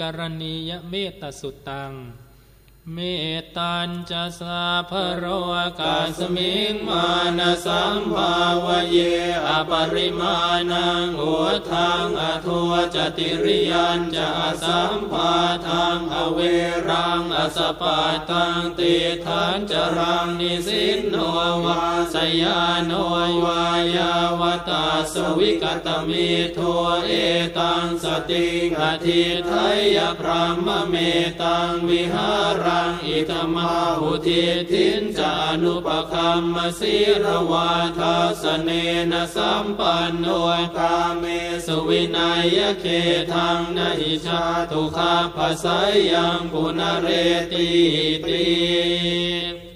กรณียเมตสุตัง เมตันจะสาพโรกาสมิงมานะสัมภาวเยอปริมาณังหัวทางอทัวจติริยันจะสัมภาทางอเวรังอสปาตังติทานจรังนิสินโนวาสยานโนวายาวตาสวิกตมิทัวเอตังสติงอธิไทยพรหมเมตังวิหารงอิตมาหุทิทินจานุปคัมมสีรวาทาสเนนะสัมปันโนกาเมสวินัยเคทังนหิชาตุคาภสยังปุนเรติติ